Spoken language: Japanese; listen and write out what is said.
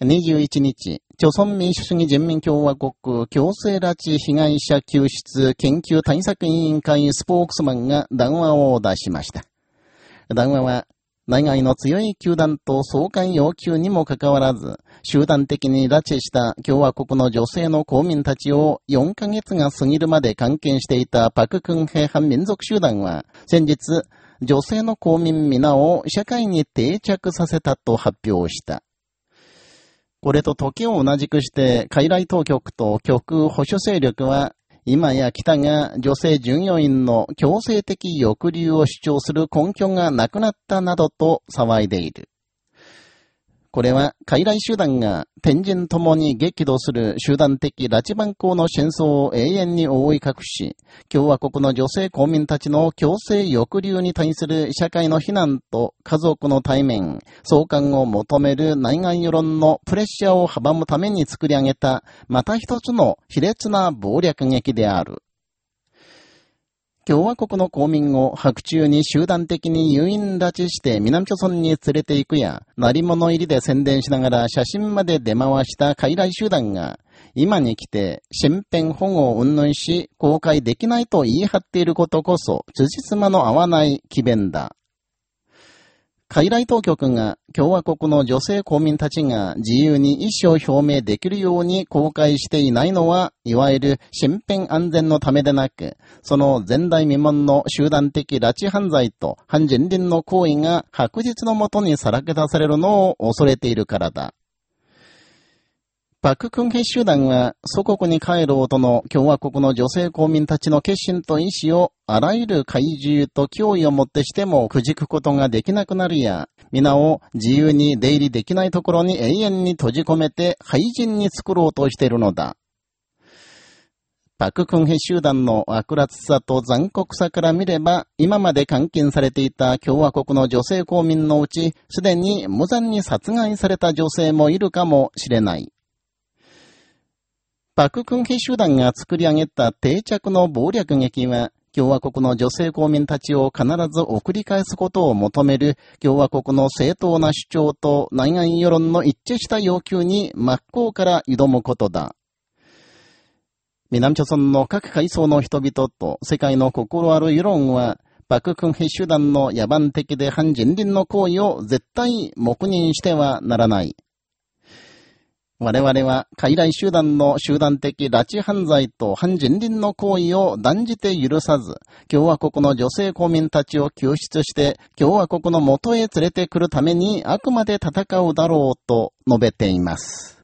21日、朝鮮民主主義人民共和国強制拉致被害者救出研究対策委員会スポークスマンが談話を出しました。談話は、内外の強い球団と相関要求にもかかわらず、集団的に拉致した共和国の女性の公民たちを4ヶ月が過ぎるまで監禁していたパククン平反民族集団は、先日、女性の公民皆を社会に定着させたと発表した。これと時を同じくして、海外当局と極右保守勢力は、今や北が女性従業員の強制的抑留を主張する根拠がなくなったなどと騒いでいる。これは、傀儡集団が天神ともに激怒する集団的拉致蛮行の戦争を永遠に覆い隠し、共和国の女性公民たちの強制抑留に対する社会の非難と家族の対面、相関を求める内外世論のプレッシャーを阻むために作り上げた、また一つの卑劣な謀略劇である。共和国の公民を白昼に集団的に誘引拉致して南朝村に連れて行くや、鳴り物入りで宣伝しながら写真まで出回した傀儡集団が、今に来て、身辺保護を云々し、公開できないと言い張っていることこそ、辻褄の合わない奇弁だ。海外当局が共和国の女性公民たちが自由に意思を表明できるように公開していないのは、いわゆる身辺安全のためでなく、その前代未聞の集団的拉致犯罪と反人倫の行為が白日のもとにさらけ出されるのを恐れているからだ。パククンヘ集団は祖国に帰ろうとの共和国の女性公民たちの決心と意志をあらゆる怪獣と脅威をもってしてもくじくことができなくなるや、皆を自由に出入りできないところに永遠に閉じ込めて廃人に作ろうとしているのだ。パククンヘ集団の悪辣さと残酷さから見れば、今まで監禁されていた共和国の女性公民のうち、すでに無残に殺害された女性もいるかもしれない。パククンヘ集団が作り上げた定着の暴略劇は、共和国の女性公民たちを必ず送り返すことを求める共和国の正当な主張と内外世論の一致した要求に真っ向から挑むことだ。南朝村の各階層の人々と世界の心ある世論は、パククンヘ集団の野蛮的で反人倫の行為を絶対黙認してはならない。我々は、傀儡集団の集団的拉致犯罪と反人倫の行為を断じて許さず、共和国の女性公民たちを救出して、共和国の元へ連れてくるためにあくまで戦うだろうと述べています。